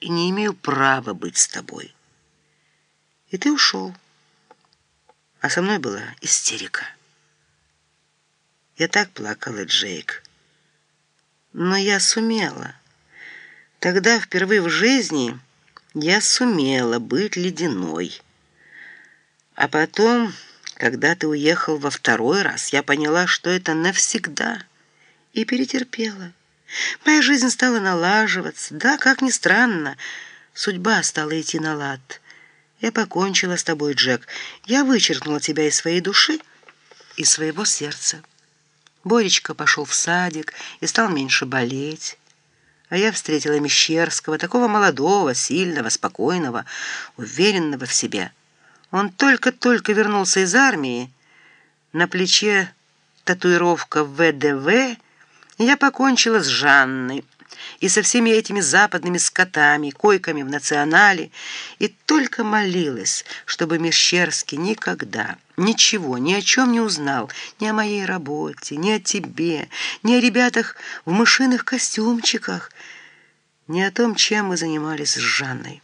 и не имею права быть с тобой. И ты ушел. А со мной была истерика. Я так плакала, Джейк. Но я сумела. Тогда впервые в жизни я сумела быть ледяной. А потом, когда ты уехал во второй раз, я поняла, что это навсегда, и перетерпела. Моя жизнь стала налаживаться. Да, как ни странно, судьба стала идти на лад. Я покончила с тобой, Джек. Я вычеркнула тебя из своей души и своего сердца. Боречка пошел в садик и стал меньше болеть. А я встретила Мещерского, такого молодого, сильного, спокойного, уверенного в себе. Он только-только вернулся из армии. На плече татуировка ВДВ — я покончила с Жанной и со всеми этими западными скотами, койками в национале, и только молилась, чтобы Мещерский никогда ничего, ни о чем не узнал, ни о моей работе, ни о тебе, ни о ребятах в мышиных костюмчиках, ни о том, чем мы занимались с Жанной.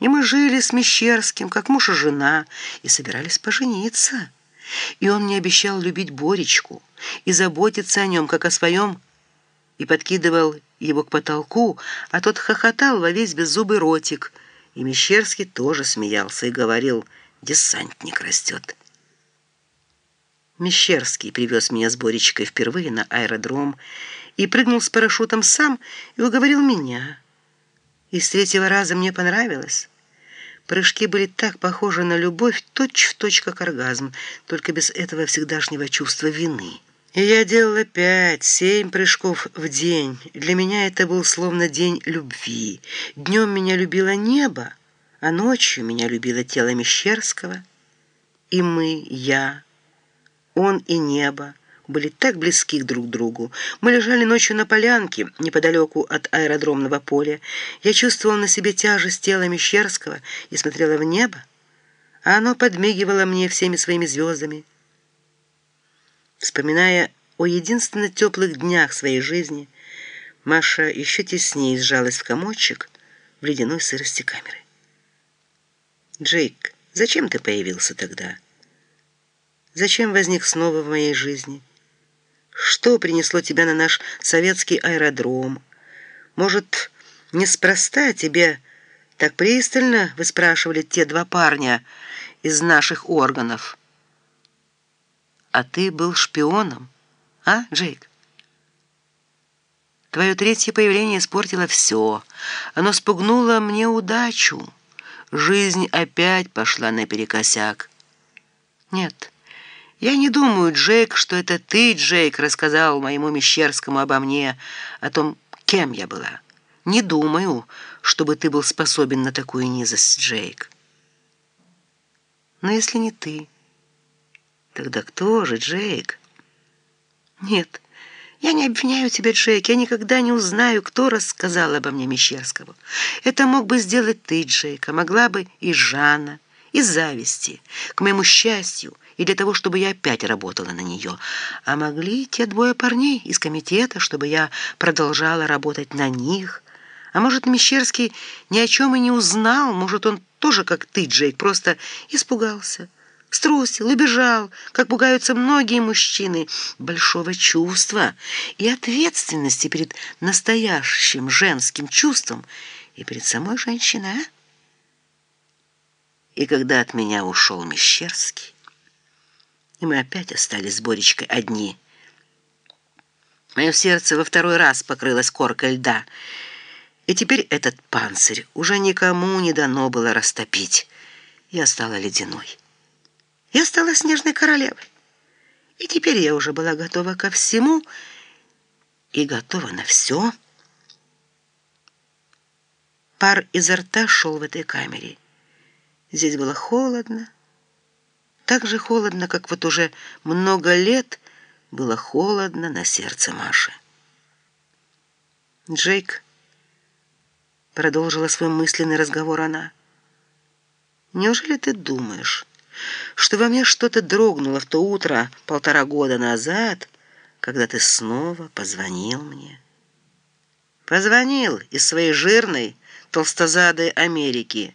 И мы жили с Мещерским, как муж и жена, и собирались пожениться. И он мне обещал любить Боречку и заботиться о нем, как о своем, и подкидывал его к потолку, а тот хохотал во весь беззубый ротик. И Мещерский тоже смеялся и говорил «Десантник растет». Мещерский привез меня с Боречкой впервые на аэродром и прыгнул с парашютом сам и уговорил меня. И с третьего раза мне понравилось. Прыжки были так похожи на любовь, точь-в-точь, точь, как оргазм, только без этого всегдашнего чувства вины. И я делала пять, семь прыжков в день. Для меня это был словно день любви. Днем меня любило небо, а ночью меня любило тело Мещерского. И мы, я, он и небо были так близки друг к другу. Мы лежали ночью на полянке, неподалеку от аэродромного поля. Я чувствовала на себе тяжесть тела Мещерского и смотрела в небо, а оно подмигивало мне всеми своими звездами. Вспоминая о единственно теплых днях своей жизни, Маша еще теснее сжалась в комочек в ледяной сырости камеры. «Джейк, зачем ты появился тогда? Зачем возник снова в моей жизни?» Что принесло тебя на наш советский аэродром? Может, неспроста тебе так пристально выспрашивали те два парня из наших органов? А ты был шпионом, а, Джейк? Твое третье появление испортило все. Оно спугнуло мне удачу. Жизнь опять пошла наперекосяк. Нет, я не думаю, Джейк, что это ты, Джейк, рассказал моему Мещерскому обо мне, о том, кем я была. Не думаю, чтобы ты был способен на такую низость, Джейк. Но если не ты, тогда кто же, Джейк? Нет, я не обвиняю тебя, Джейк. Я никогда не узнаю, кто рассказал обо мне Мещерскому. Это мог бы сделать ты, Джейк, а могла бы и Жанна, из зависти, к моему счастью, и для того, чтобы я опять работала на нее. А могли те двое парней из комитета, чтобы я продолжала работать на них. А может, Мещерский ни о чем и не узнал, может, он тоже, как ты, Джейк, просто испугался, струсил и бежал, как пугаются многие мужчины, большого чувства и ответственности перед настоящим женским чувством и перед самой женщиной, а? И когда от меня ушел Мещерский, и мы опять остались с Боречкой одни. Мое сердце во второй раз покрылось коркой льда, и теперь этот панцирь уже никому не дано было растопить. Я стала ледяной. Я стала снежной королевой. И теперь я уже была готова ко всему и готова на все. Пар изо рта шел в этой камере. Здесь было холодно, так же холодно, как вот уже много лет было холодно на сердце Маши. «Джейк», — продолжила свой мысленный разговор она, «неужели ты думаешь, что во мне что-то дрогнуло в то утро полтора года назад, когда ты снова позвонил мне?» «Позвонил из своей жирной, толстозадой Америки.